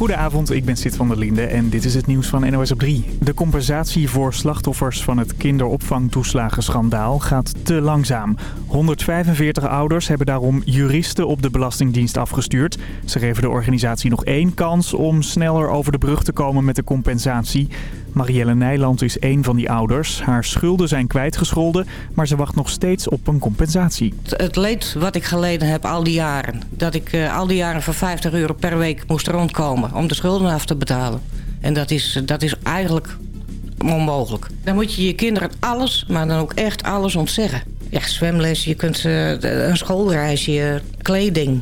Goedenavond, ik ben Sid van der Linde en dit is het nieuws van NOS op 3. De compensatie voor slachtoffers van het kinderopvangtoeslagenschandaal gaat te langzaam. 145 ouders hebben daarom juristen op de Belastingdienst afgestuurd. Ze geven de organisatie nog één kans om sneller over de brug te komen met de compensatie. Marielle Nijland is één van die ouders. Haar schulden zijn kwijtgescholden, maar ze wacht nog steeds op een compensatie. Het leed wat ik geleden heb al die jaren. Dat ik uh, al die jaren voor 50 euro per week moest rondkomen om de schulden af te betalen. En dat is, dat is eigenlijk onmogelijk. Dan moet je je kinderen alles, maar dan ook echt alles ontzeggen. Ja, zwemles, je kunt uh, een schoolreisje, kleding.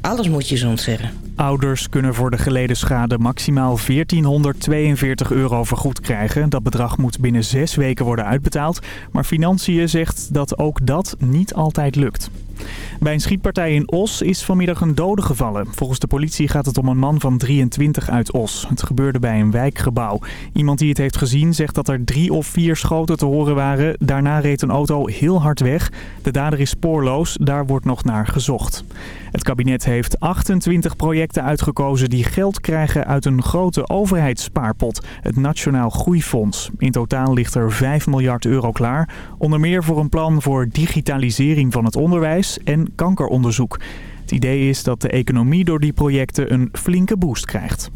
Alles moet je ze ontzeggen. Ouders kunnen voor de geleden schade maximaal 1442 euro vergoed krijgen. Dat bedrag moet binnen zes weken worden uitbetaald. Maar Financiën zegt dat ook dat niet altijd lukt. Bij een schietpartij in Os is vanmiddag een dode gevallen. Volgens de politie gaat het om een man van 23 uit Os. Het gebeurde bij een wijkgebouw. Iemand die het heeft gezien zegt dat er drie of vier schoten te horen waren. Daarna reed een auto heel hard weg. De dader is spoorloos, daar wordt nog naar gezocht. Het kabinet heeft 28 projecten uitgekozen die geld krijgen uit een grote overheidsspaarpot, het Nationaal Groeifonds. In totaal ligt er 5 miljard euro klaar, onder meer voor een plan voor digitalisering van het onderwijs en kankeronderzoek. Het idee is dat de economie door die projecten een flinke boost krijgt.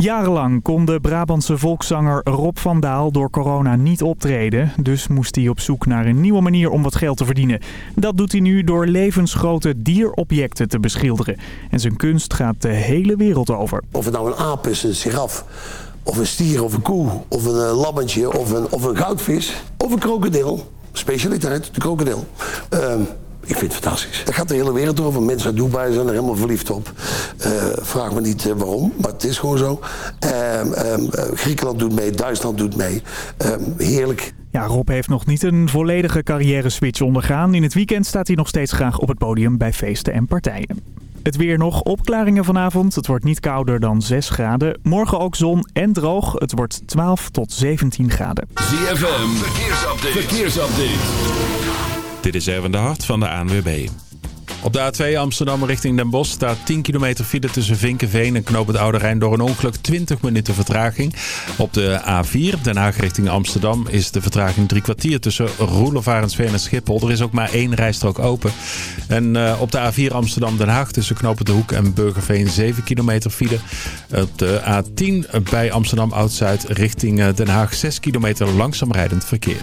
Jarenlang kon de Brabantse volkszanger Rob van Daal door corona niet optreden. Dus moest hij op zoek naar een nieuwe manier om wat geld te verdienen. Dat doet hij nu door levensgrote dierobjecten te beschilderen. En zijn kunst gaat de hele wereld over. Of het nou een aap is, een giraf, of een stier of een koe, of een uh, lammetje, of een, of een goudvis, of een krokodil. Specialiteit, de krokodil. Uh, ik vind het fantastisch. Daar gaat de hele wereld over. Mensen uit Dubai zijn er helemaal verliefd op. Uh, vraag me niet uh, waarom, maar het is gewoon zo. Uh, Griekenland doet mee, Duitsland doet mee. Ehm, heerlijk. Ja, Rob heeft nog niet een volledige carrière-switch ondergaan. In het weekend staat hij nog steeds graag op het podium bij feesten en partijen. Het weer nog, opklaringen vanavond. Het wordt niet kouder dan 6 graden. Morgen ook zon en droog. Het wordt 12 tot 17 graden. ZFM, verkeersupdate. verkeersupdate. Dit is Erwin de Hart van de ANWB. Op de A2 Amsterdam richting Den Bosch staat 10 kilometer file tussen Vinkenveen en Knoop het Oude Rijn door een ongeluk 20 minuten vertraging. Op de A4 Den Haag richting Amsterdam is de vertraging drie kwartier tussen Roelofarensveen en Schiphol. Er is ook maar één rijstrook open. En uh, op de A4 Amsterdam Den Haag tussen Knoop de Hoek en Burgerveen 7 kilometer file. Op de A10 bij Amsterdam Oud-Zuid richting Den Haag 6 kilometer langzaam rijdend verkeer.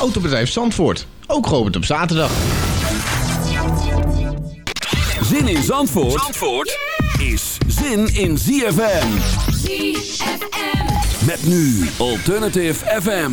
Autobedrijf Zandvoort. Ook geopend op zaterdag. Zin in Zandvoort, Zandvoort is zin in ZFM. ZFM. Met nu Alternative FM.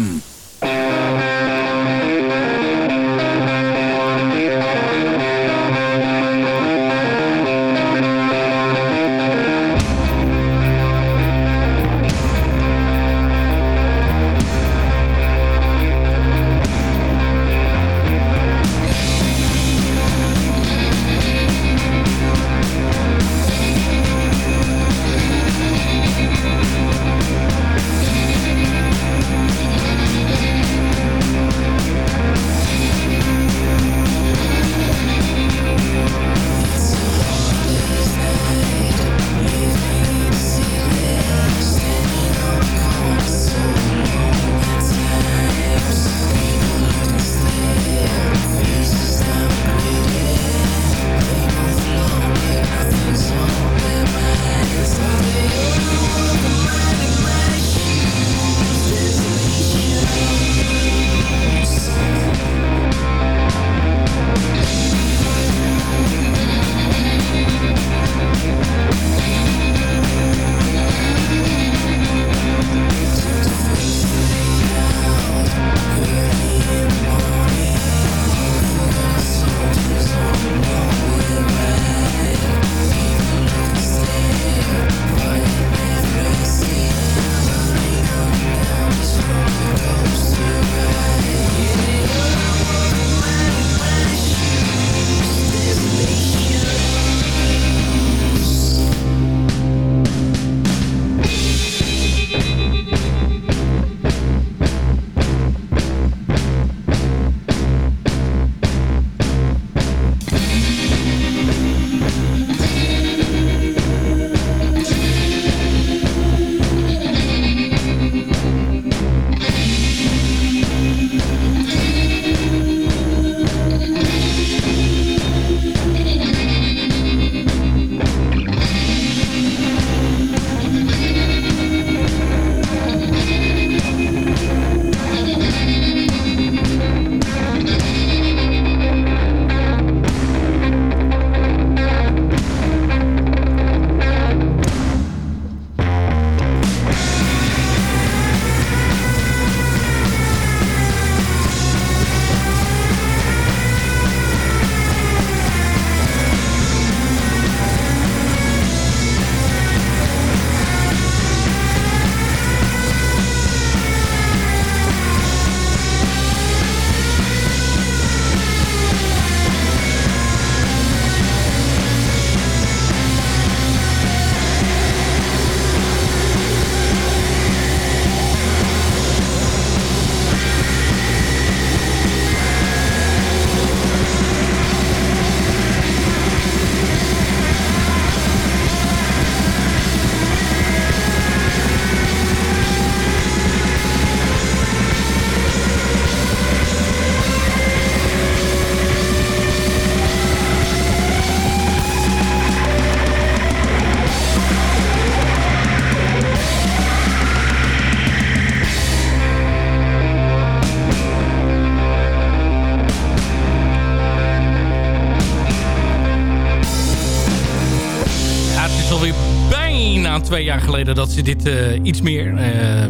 Dat ze dit uh, iets meer,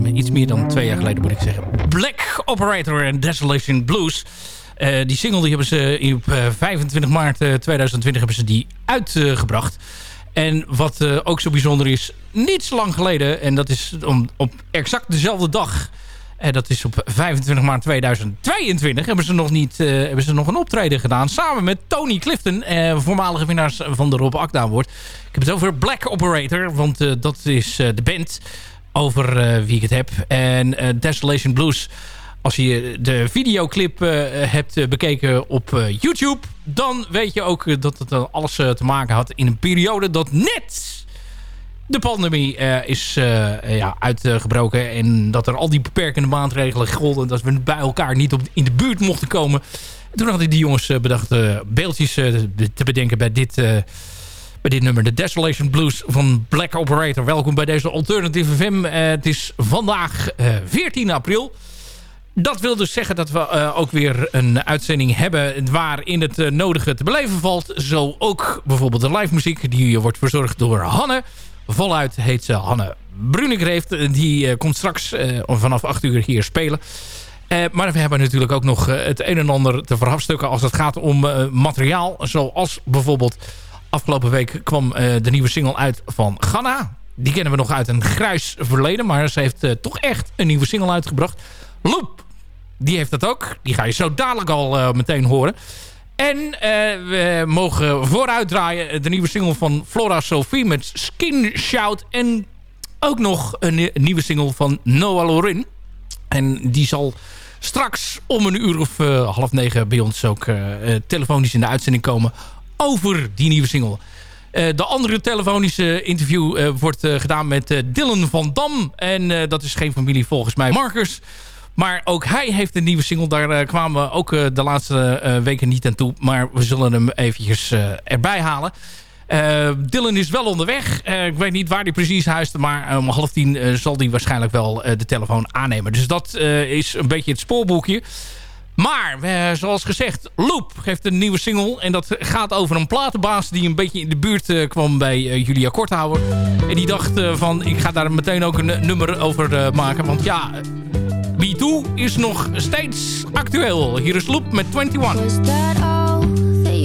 uh, iets meer dan twee jaar geleden moet ik zeggen. Black Operator en Desolation Blues. Uh, die single die hebben ze op 25 maart 2020 hebben ze die uitgebracht. En wat ook zo bijzonder is, niet zo lang geleden, en dat is om, op exact dezelfde dag dat is op 25 maart 2022 hebben ze nog, niet, uh, hebben ze nog een optreden gedaan. Samen met Tony Clifton, uh, voormalige winnaars van de Rob Akda Award. Ik heb het over Black Operator, want uh, dat is de band over wie ik het heb. En Desolation Blues, als je de videoclip hebt bekeken op YouTube... dan weet je ook dat het alles te maken had in een periode dat net de pandemie uh, is uh, ja, uitgebroken. En dat er al die beperkende maatregelen golden. Dat we bij elkaar niet op, in de buurt mochten komen. En toen hadden die jongens bedacht beeldjes te bedenken bij dit, bij dit nummer. De Desolation Blues van Black Operator. Welkom bij deze Alternative FM. het is vandaag 14 april. Dat wil dus zeggen dat we ook weer een uitzending hebben... waarin het nodige te beleven valt. Zo ook bijvoorbeeld de live muziek. Die wordt verzorgd door Hanne voluit heet ze Hanne Brunigreeft. Die uh, komt straks uh, vanaf 8 uur hier spelen. Uh, maar we hebben natuurlijk ook nog het een en ander te verhafstukken als het gaat om materiaal. Zoals bijvoorbeeld afgelopen week kwam de nieuwe single uit van Ghana. Die kennen we nog uit een gruis verleden. Maar ze heeft toch echt een nieuwe single uitgebracht. Loop, die heeft dat ook. Die ga je zo dadelijk al meteen horen. En uh, we mogen vooruit draaien de nieuwe single van Flora Sophie met Skin Shout. En ook nog een, nieuwe single van Noah Lorin. En die zal straks om een uur of uh, half negen bij ons ook telefonisch in de uitzending komen over die nieuwe single. de andere telefonische interview wordt gedaan met Dylan van Dam. En dat is geen familie volgens mij. Marcus maar ook hij heeft een nieuwe single. Daar uh, kwamen we ook uh, de laatste uh, weken niet aan toe. Maar we zullen hem eventjes erbij halen. Dylan is wel onderweg. ik weet niet waar hij precies huist. Maar om half tien zal hij waarschijnlijk wel de telefoon aannemen. Dus dat is een beetje het spoorboekje. Maar, zoals gezegd, Loop geeft een nieuwe single. En dat gaat over een platenbaas die een beetje in de buurt kwam bij Julia Korthouwer. En die dacht van, ik ga daar meteen ook een nummer over maken. Want ja, MeToo is nog steeds actueel. Hier is Loop met 21. Was that all that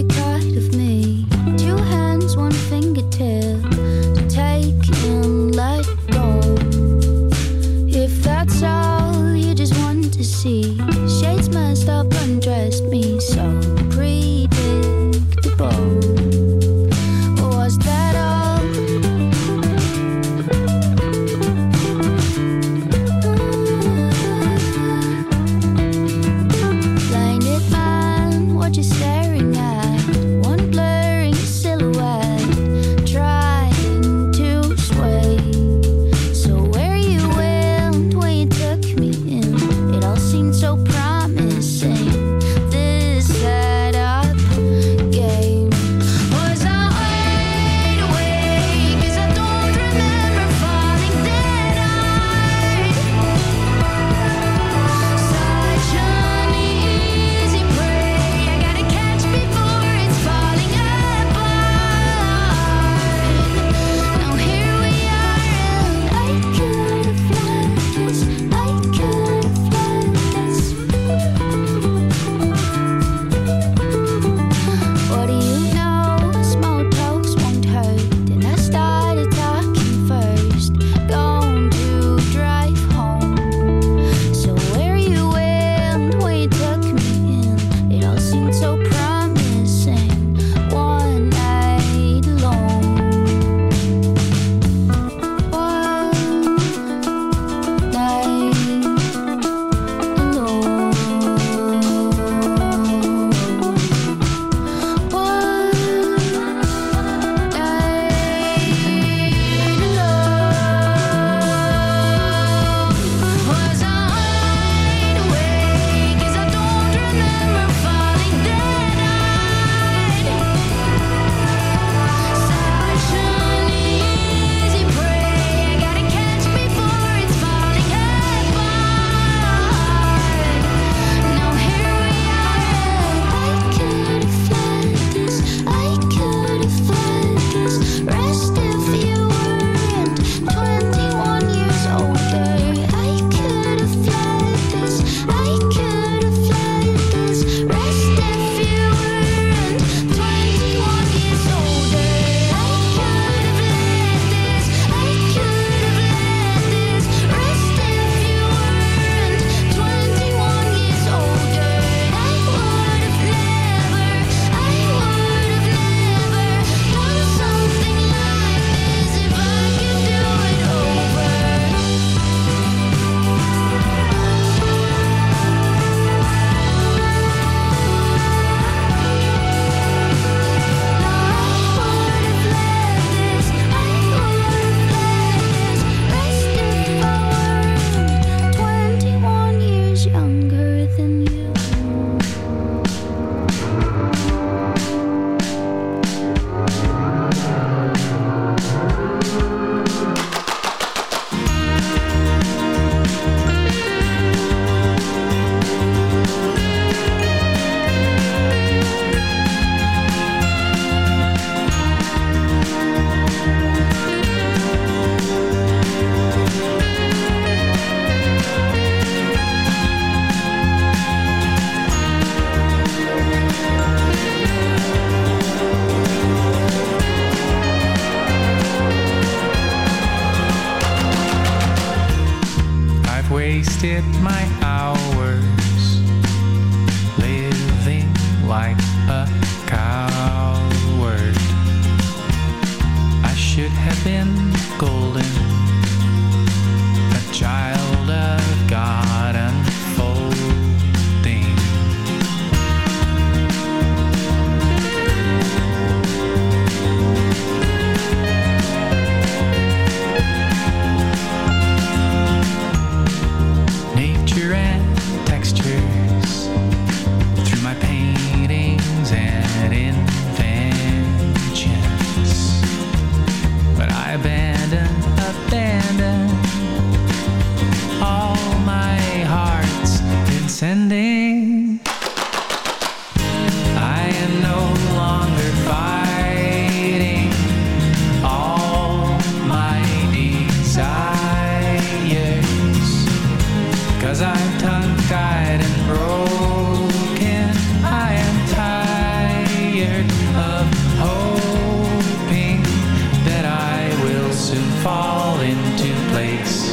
fall into place.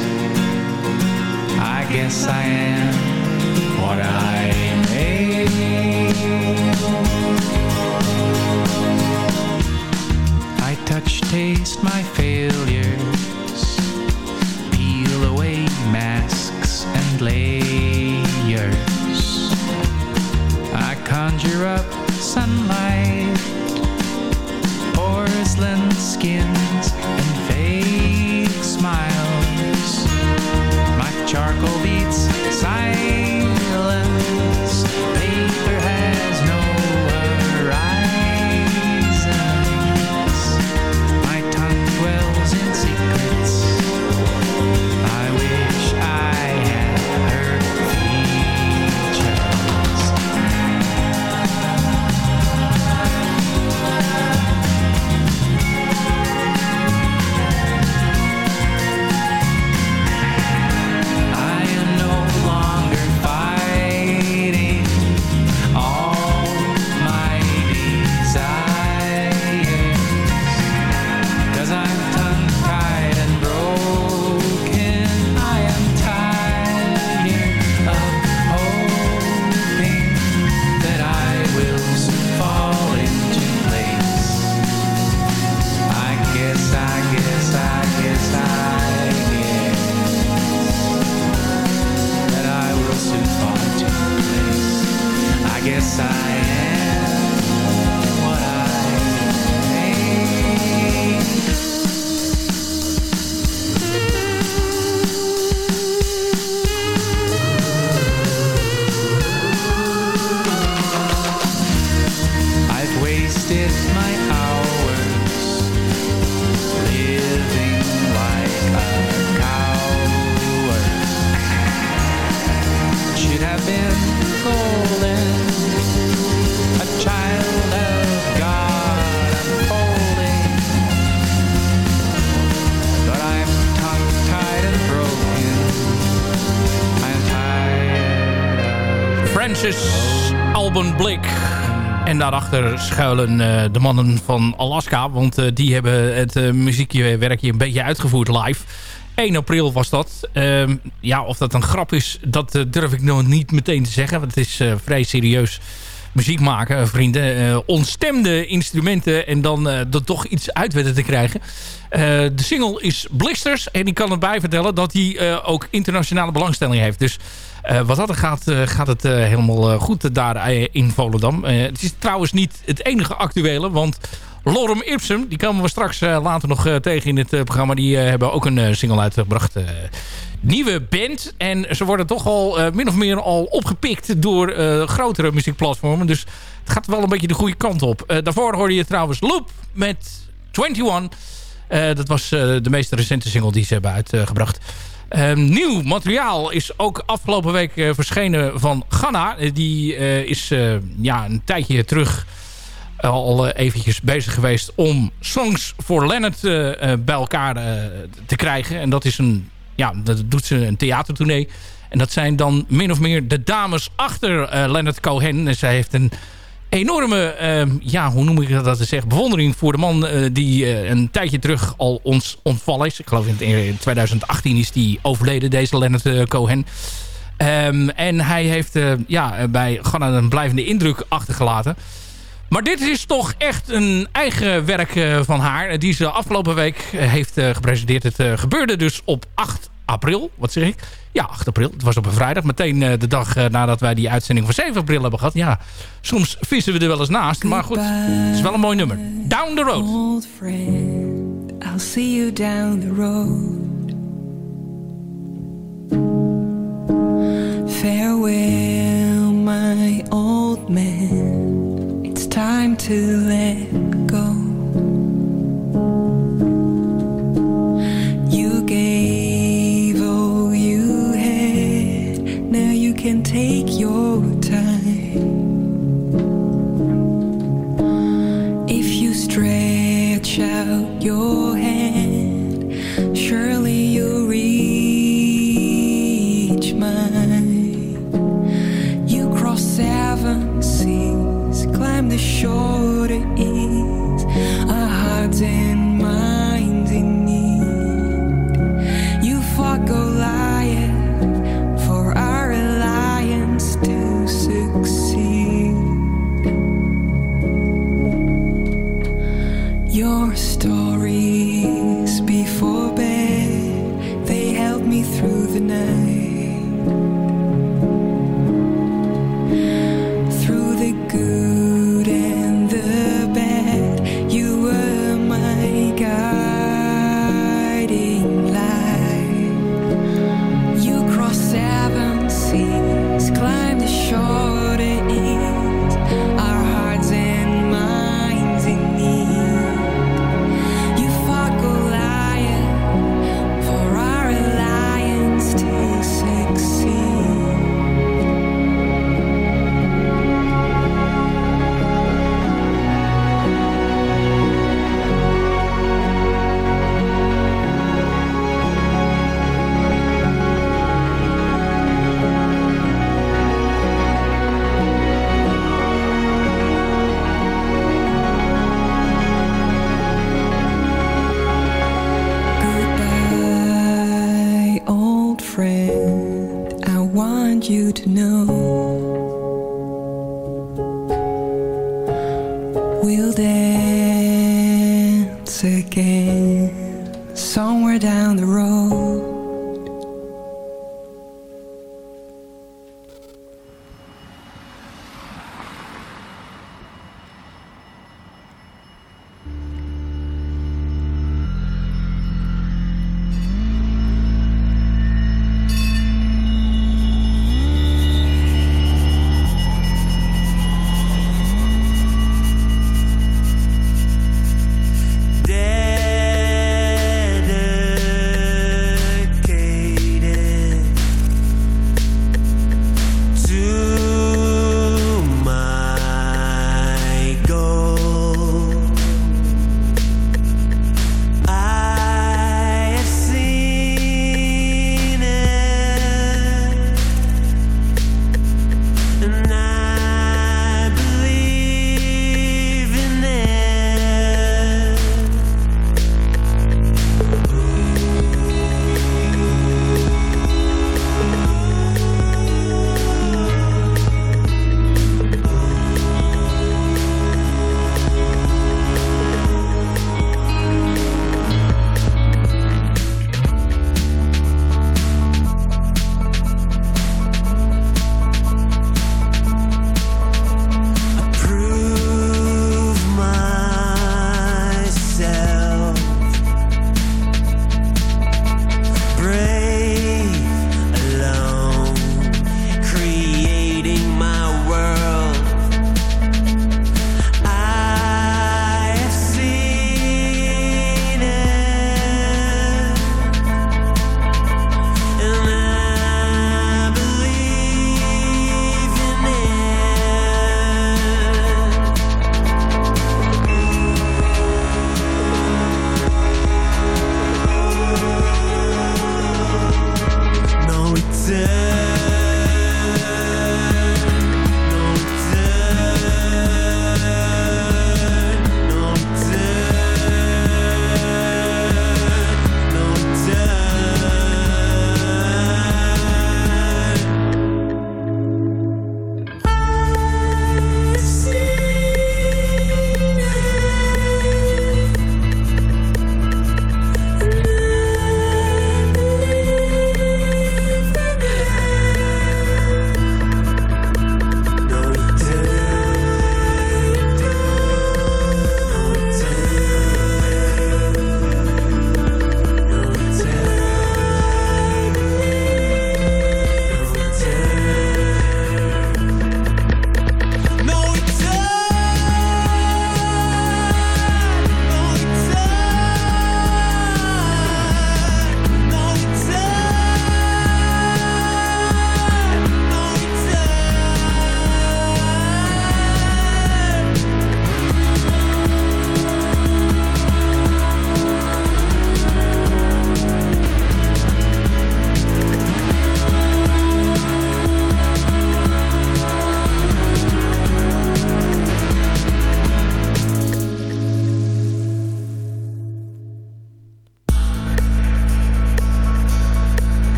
I guess I am what I made. I touch, taste my failures peel away masks and layers. I conjure up sunlight, porcelain skins, daarachter schuilen eh, de mannen van Alaska. Want eh, die hebben het uh, muziekje een beetje uitgevoerd live. 1 april was dat. Ehm, ja, of dat een grap is, dat durf ik nog niet meteen te zeggen. Want het is vrij serieus muziek maken, vrienden. Eh, onstemde instrumenten en dan er toch iets uit weten te krijgen. de single is Blisters. En ik kan erbij vertellen dat hij ook internationale belangstelling heeft. Dus wat dat gaat, gaat het helemaal goed daar in Volendam. het is trouwens niet het enige actuele, want Lorem Ipsum, die komen we straks later nog tegen in het programma. Die hebben ook een single uitgebracht. Nieuwe band. En ze worden toch al min of meer al opgepikt door grotere muziekplatformen. Dus het gaat wel een beetje de goede kant op. daarvoor hoorde je trouwens Loop met 21. dat was de meest recente single die ze hebben uitgebracht. Nieuw materiaal is ook afgelopen week verschenen van Ghana. die is ja, een tijdje terug al eventjes bezig geweest om Songs for Leonard bij elkaar te krijgen. En dat is een, ja, dat doet ze een theatertournee. En dat zijn dan min of meer de dames achter Leonard Cohen. En zij heeft een enorme, ehm, ja, hoe noem ik dat te zeggen, bewondering voor de man eh, die eh, een tijdje terug al ons ontvallen is. Ik geloof in, in 2018 is die overleden, deze Leonard eh, Cohen. Ehm, en hij heeft ja, bij Ghana een blijvende indruk achtergelaten. Maar dit is toch echt een eigen werk van haar. Die ze afgelopen week heeft gepresenteerd. Het gebeurde dus op 8 april. Wat zeg ik? Ja, 8 april. Het was op een vrijdag. Meteen de dag nadat wij die uitzending van 7 april hebben gehad. Ja, soms vissen we er wel eens naast. Maar goed, het is wel een mooi nummer. Down the road. Old friend, I'll see you down the road. Farewell, my old man. Time to let go. You gave all you had, now you can take your time. If you stretch out your sure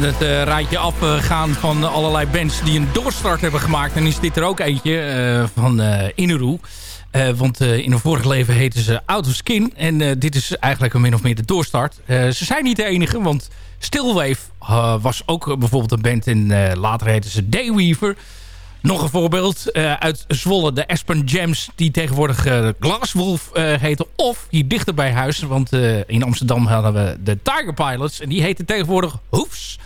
we het uh, rijtje afgaan van allerlei bands die een doorstart hebben gemaakt... dan is dit er ook eentje uh, van uh, want in een vorig leven heten ze Out of Skin. En dit is eigenlijk een min of meer de doorstart. ze zijn niet de enige, want Stillwave was ook bijvoorbeeld een band... en later heten ze Dayweaver... Nog een voorbeeld uh, uit Zwolle, de Aspen Jams... die tegenwoordig uh, Glasswolf uh, heten. Of hier dichter bij huis, want in Amsterdam hadden we de Tiger Pilots... en die heten tegenwoordig Hoefs.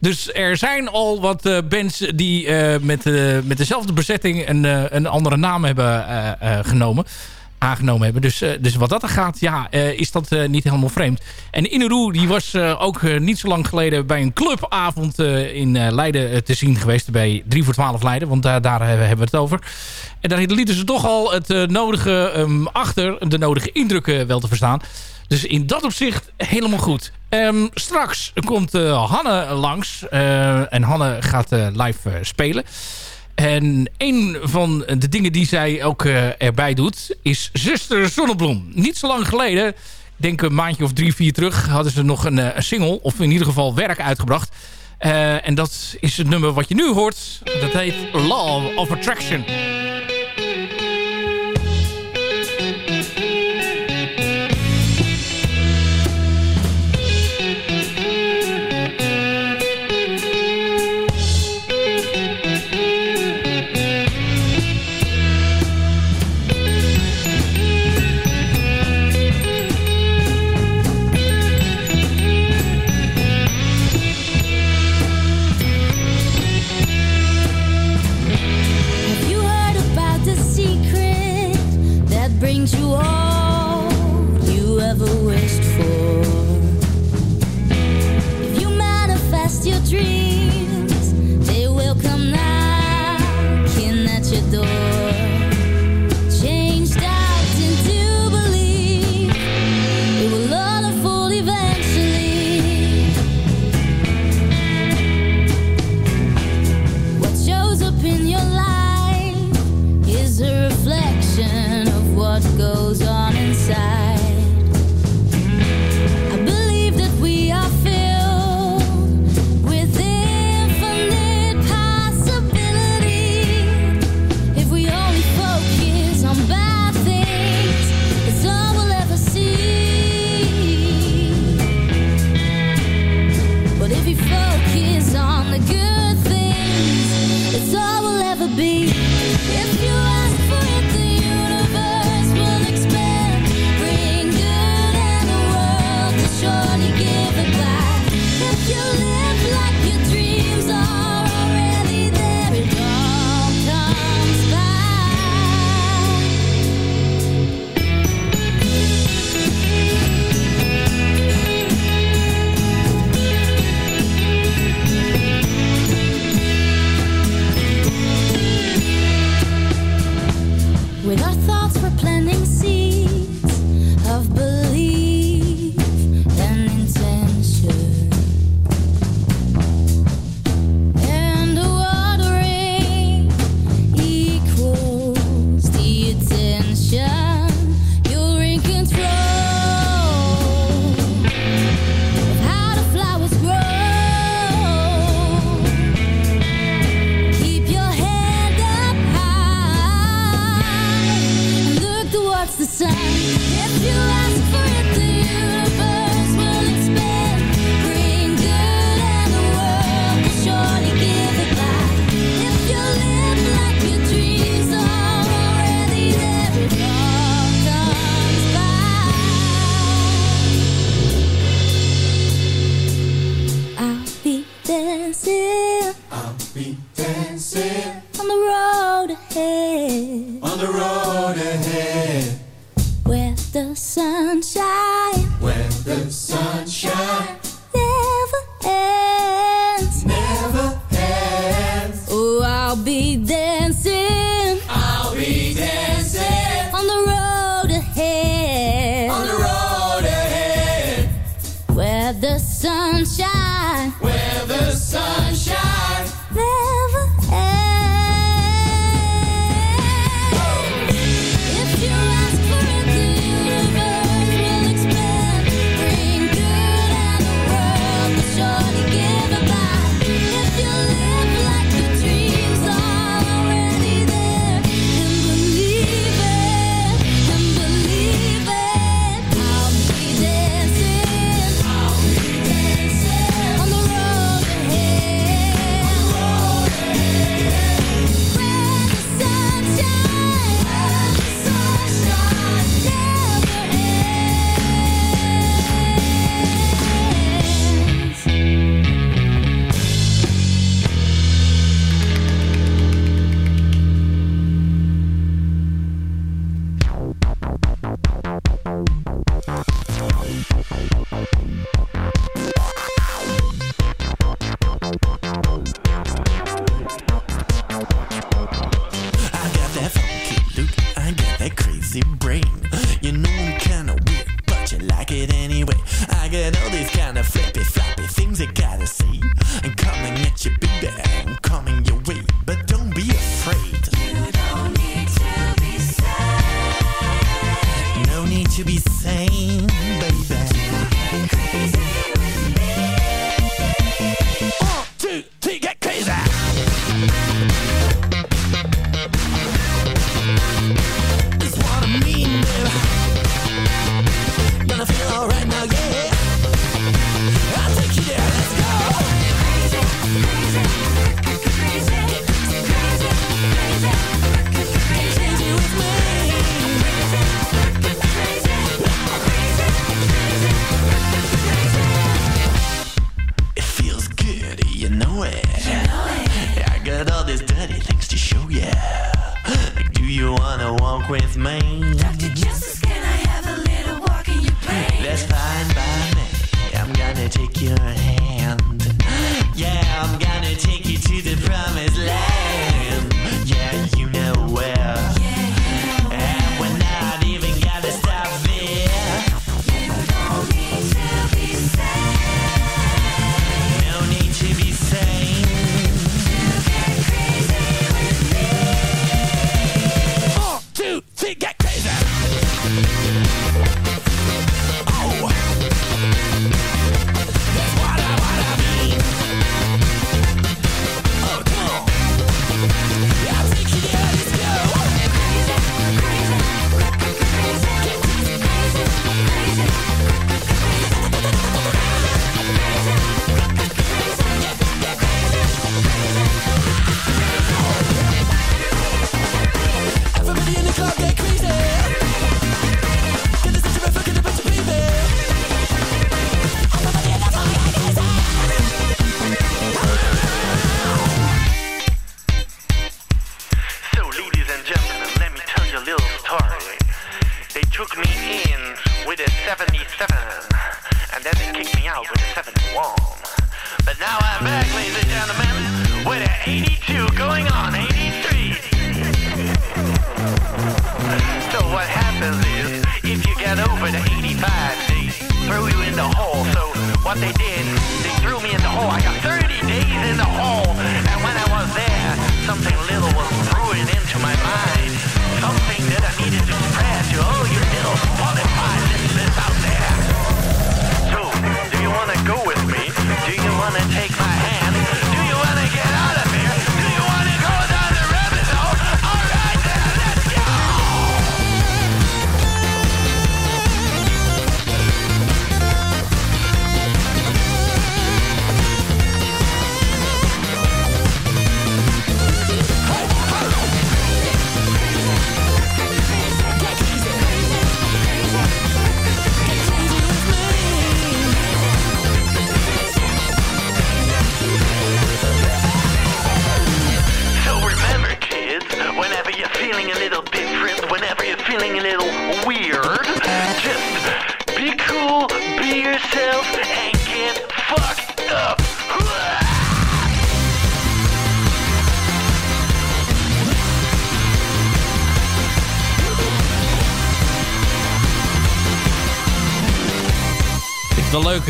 Dus er zijn al wat bands die met, met dezelfde bezetting... een, een andere naam hebben genomen aangenomen hebben. Dus, uh, dus wat dat er gaat, ja, uh, is dat uh, niet helemaal vreemd. En Inaru, die was ook niet zo lang geleden bij een clubavond in Leiden te zien geweest. Bij 3 voor 12 Leiden, want daar, daar hebben we het over. En daar lieten ze toch al het nodige um, achter, de nodige indrukken wel te verstaan. Dus in dat opzicht helemaal goed. Um, straks komt Hanne langs. en Hanne gaat live spelen. En een van de dingen die zij ook uh, erbij doet... is Zuster Zonnebloem. Niet zo lang geleden, ik denk een maandje of drie, vier terug... hadden ze nog een, een single, of in ieder geval werk uitgebracht. Uh, en dat is het nummer wat je nu hoort. Dat heet Law of Attraction.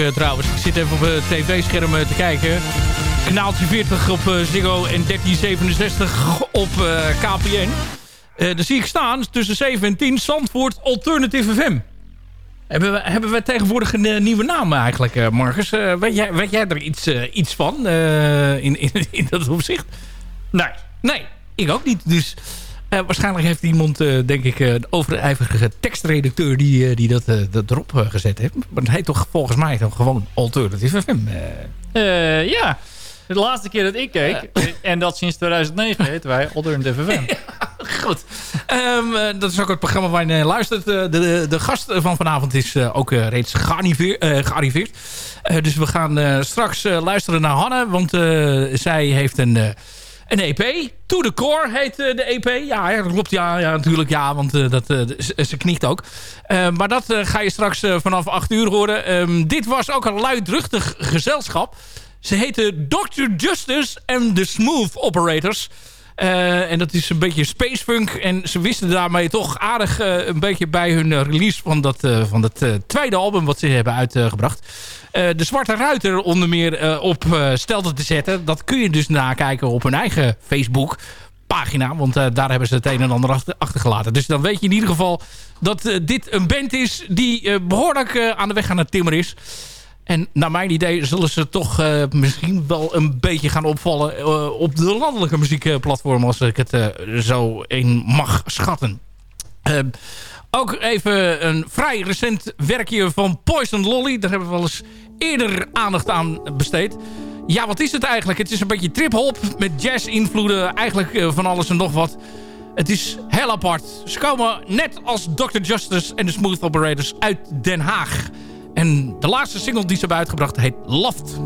Eh, trouwens. Ik zit even op het tv-scherm eh, te kijken. Kanaaltje 40 op Ziggo en 1367 op KPN. daar zie ik staan tussen 7 en 10 Zandvoort Alternative FM. Hebben we, hebben we tegenwoordig een nieuwe naam eigenlijk, Marcus? weet, jij, weet jij er iets, iets van in, in, in dat opzicht? Nee, nee, ik ook niet. Dus... Eh, waarschijnlijk heeft iemand, eh, denk ik, eh, de overijverige tekstredacteur... die, die dat, dat erop gezet heeft. Maar hij heet toch volgens mij toch gewoon Alternative FM? ja, de laatste keer dat ik keek... en dat sinds 2009 heten wij Alternative FM. Goed. Ehm, dat is ook het programma waar je luistert. De, de, de gast van vanavond is ook reeds gearriveerd. dus we gaan straks luisteren naar Hanne. Want zij heeft een een EP. To the Core heet eh, de EP. Ja, dat klopt. Ja, ja natuurlijk. Ja, want eh, dat, eh, ze knikt ook. maar dat ga je straks vanaf 8 uur horen. Ehm, dit was ook een luidruchtig gezelschap. Ze heette Dr. Justice en de Smooth Operators en dat is een beetje spacefunk. En ze wisten daarmee toch aardig eh, een beetje bij hun eh, release van dat, eh, van dat eh, tweede album wat ze hebben uitgebracht. Eh, de Zwarte Ruiter onder meer eh, op eh stelte te zetten. Dat kun je dus nakijken op hun eigen Facebook pagina. Want eh, daar hebben ze het een en ander achter, achtergelaten. Dus dan weet je in ieder geval dat eh, dit een band is die eh, behoorlijk eh, aan de weg aan het timmer is. En naar mijn idee zullen ze toch eh, misschien wel een beetje gaan opvallen eh, op de landelijke muziekplatform. Als ik het eh, zo in mag schatten. Ook even een vrij recent werkje van Poison Lolly. Daar hebben we wel eens eerder aandacht aan besteed. Ja, wat is het eigenlijk? Het is een beetje trip-hop met jazz-invloeden. Eigenlijk van alles en nog wat. Het is heel apart. Ze komen net als Dr. Justice en de Smooth Operators uit Den Haag. En de laatste single die ze hebben uitgebracht heet Loft.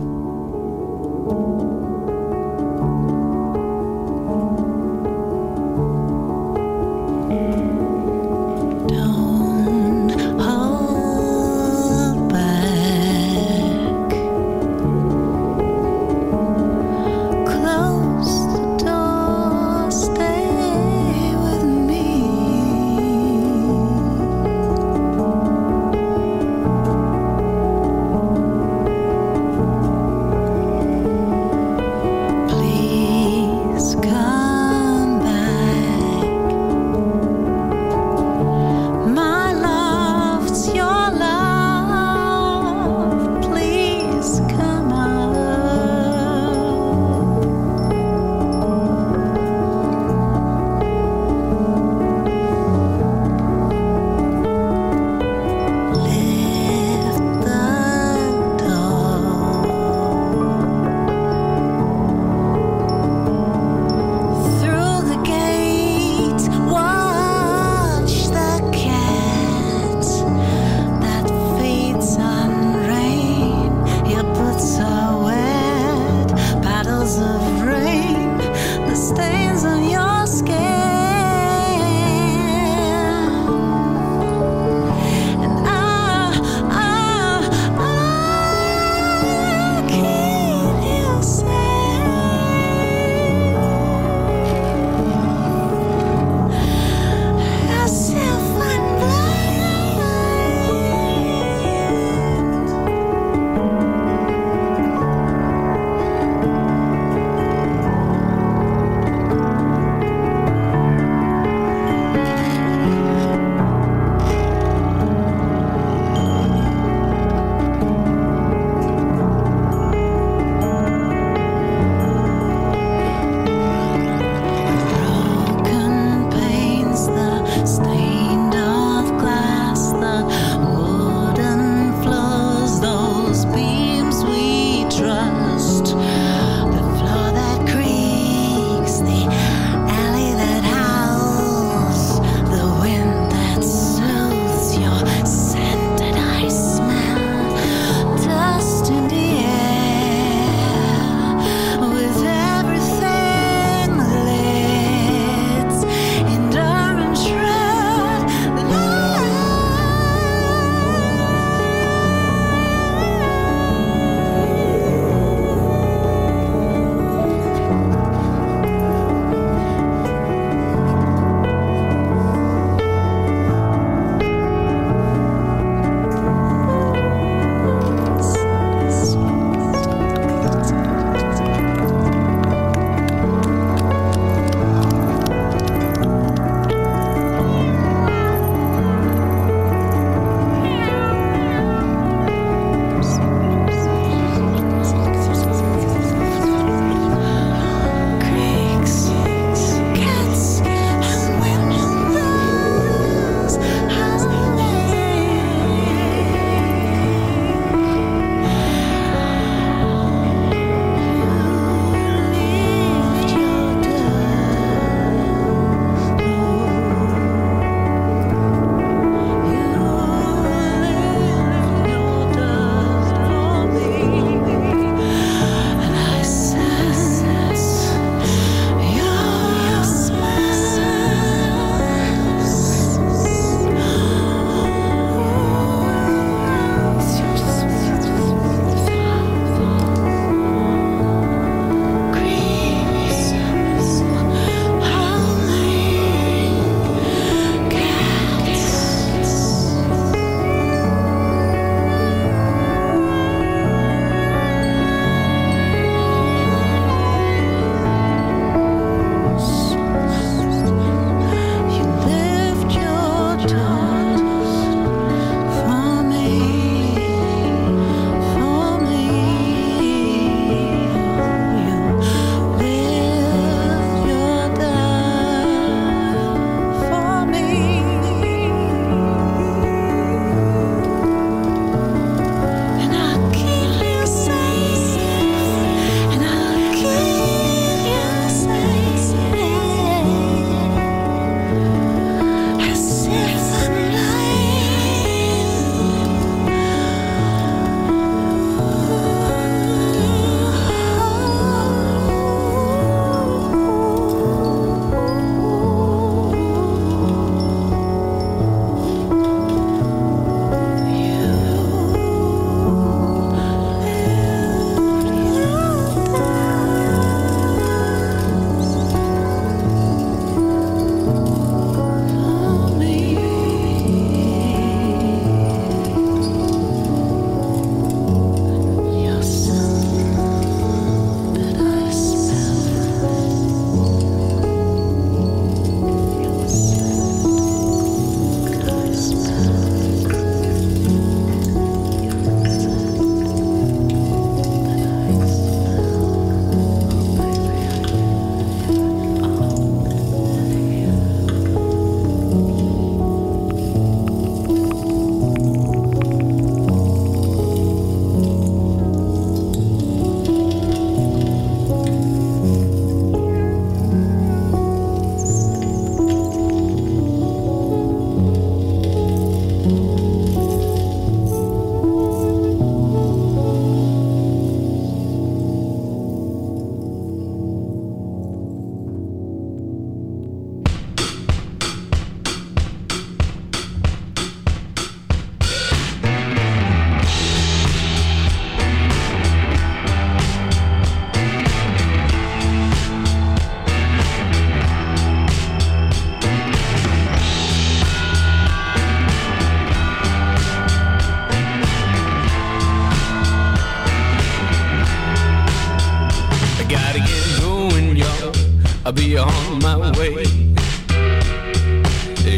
I'll be on my way.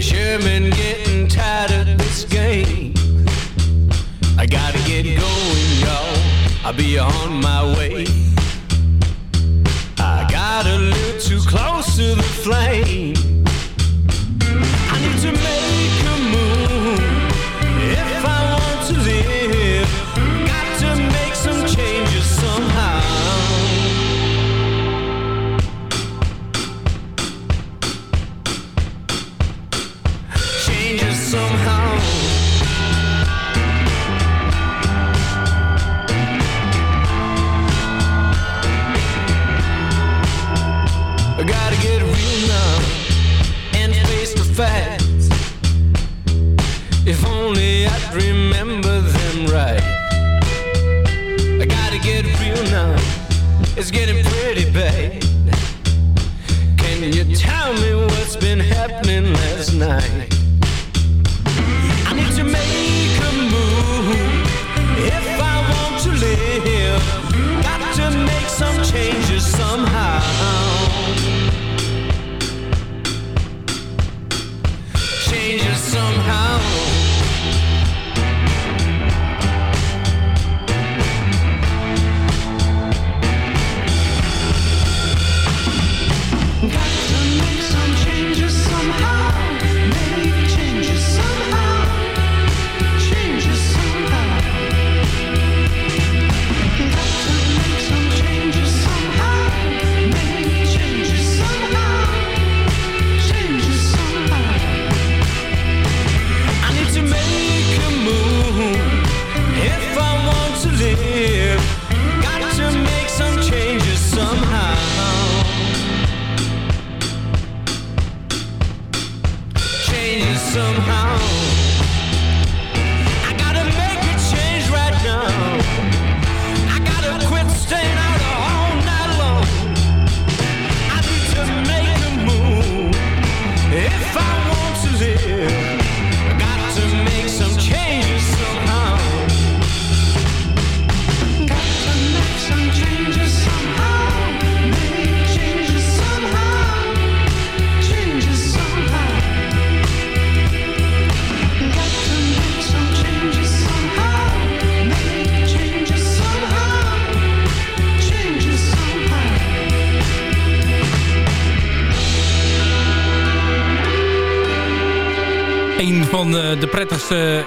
Sure been getting tired of this game. I gotta get going, y'all. I'll be on my way. I got a little too close to the flame. I need to make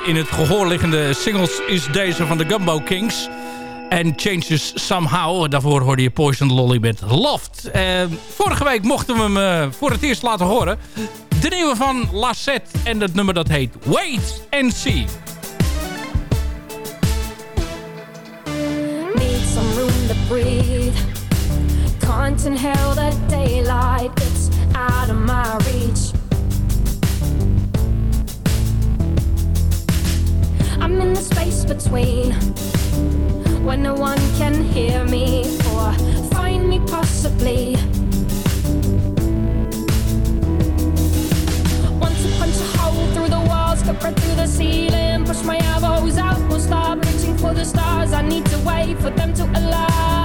in het gehoor liggende singles is deze van de Gumbo Kings. En Changes Somehow. Daarvoor hoorde je Poison Lolly met Loft. Eh, vorige week mochten we hem eh, voor het eerst laten horen. De nieuwe van Lassette. En het nummer dat heet Wait and See. Need some room to breathe. Can't inhale the daylight, it's out of my reach. In the space between when no one can hear me or find me possibly. Want to punch a hole through the walls, cut right through the ceiling, push my elbows out, won't stop reaching for the stars. I need to wait for them to align.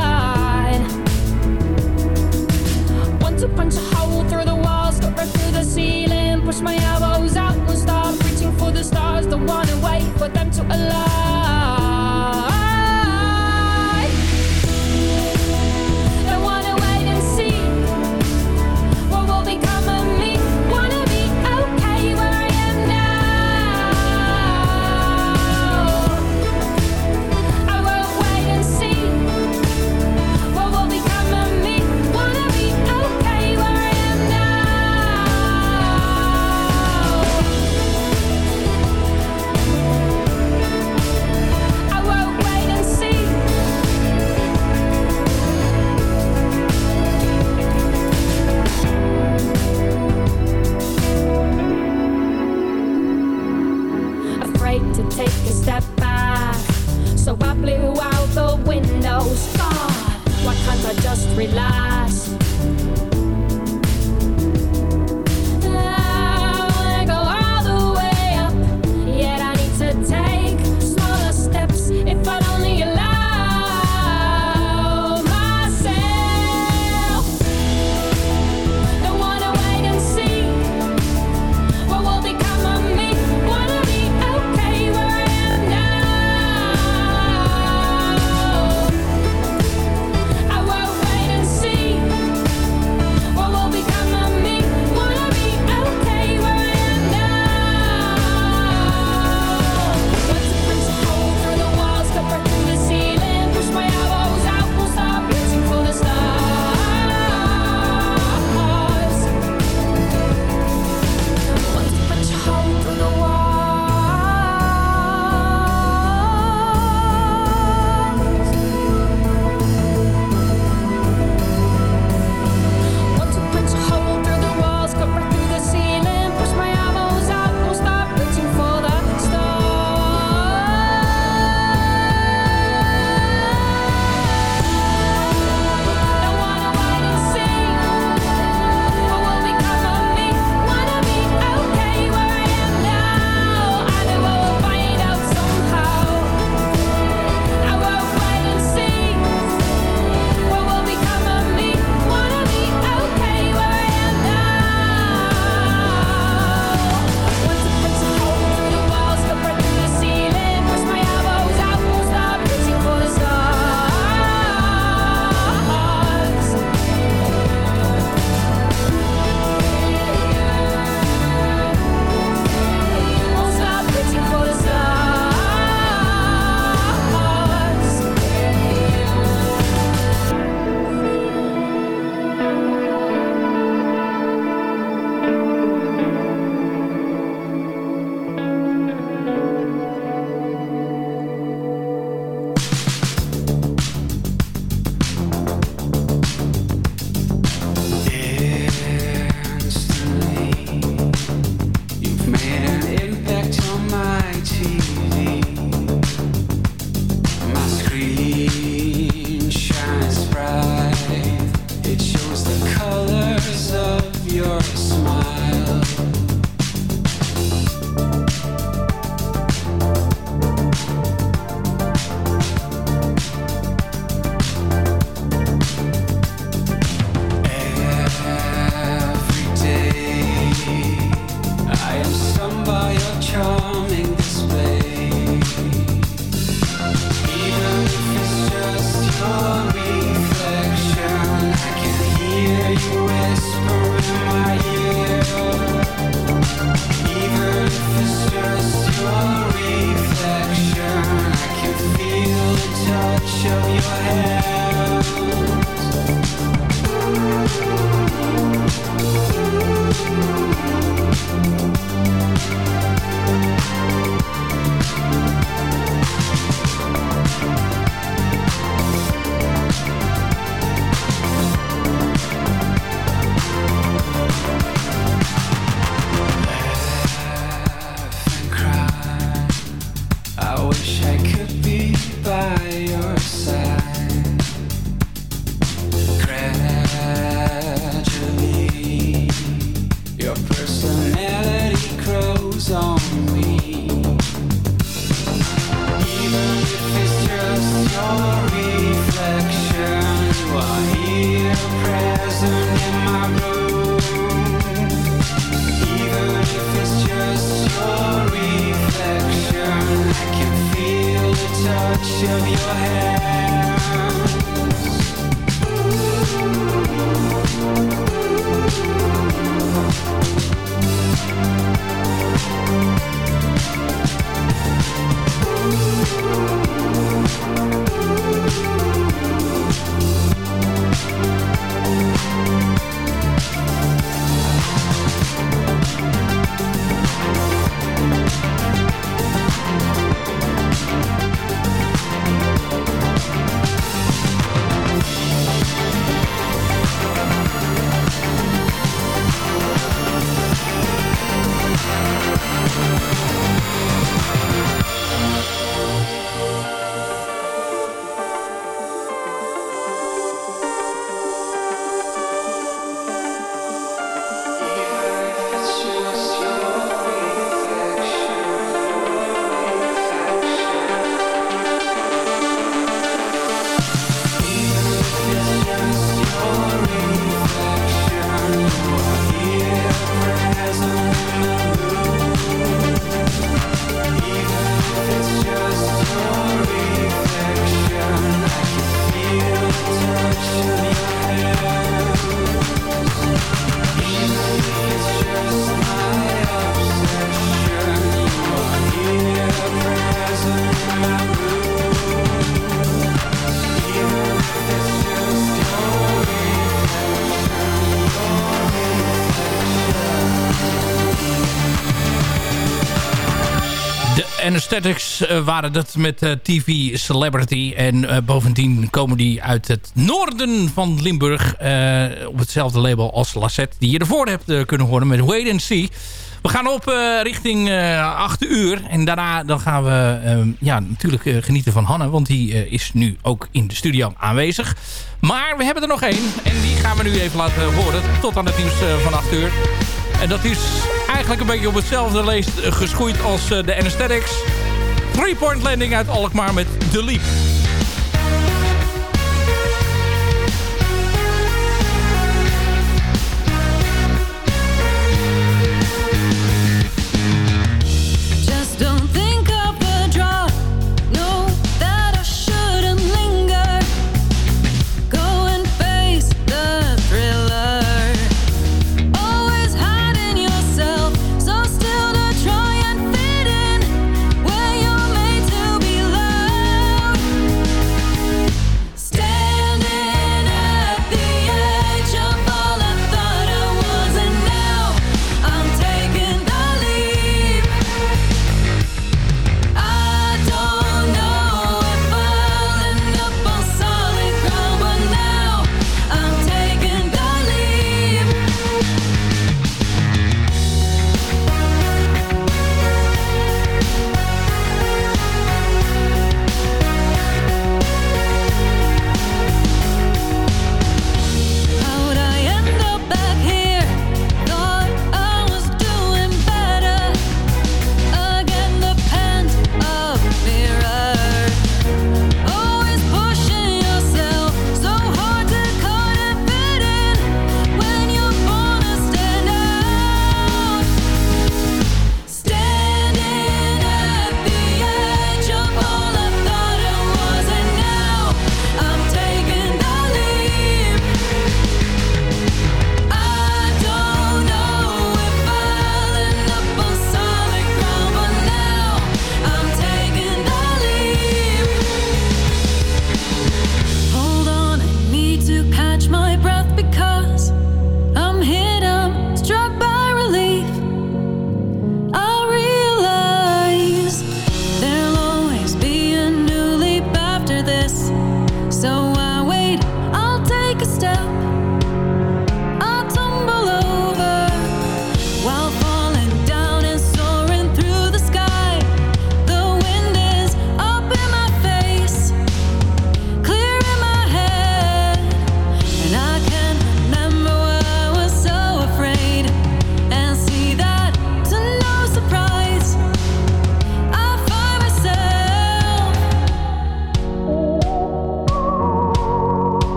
Anesthetics eh, waren dat met eh, TV Celebrity. En eh, bovendien komen die uit het noorden van Limburg. op hetzelfde label als Lassette. Die je ervoor hebt kunnen horen met Wait and See. We gaan op richting eh 8 uur. En daarna dan gaan we eh, ja, natuurlijk genieten van Hanne. Want die is nu ook in de studio aanwezig. Maar we hebben er nog één. En die gaan we nu even laten horen. Tot aan het nieuws van 8 uur. En dat is eigenlijk een beetje op hetzelfde leest eh, geschoeid als eh, de Anesthetics. Three Point Landing uit Alkmaar met The Leap.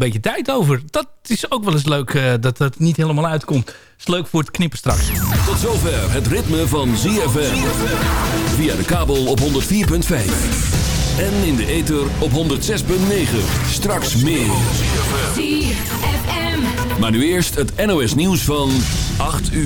beetje tijd over. Dat is ook wel eens leuk eh, dat dat niet helemaal uitkomt. Is leuk voor het knippen straks. Tot zover het ritme van ZFM. Via de kabel op 104.5. En in de ether op 106.9. Straks meer. Maar nu eerst het NOS nieuws van 8 uur.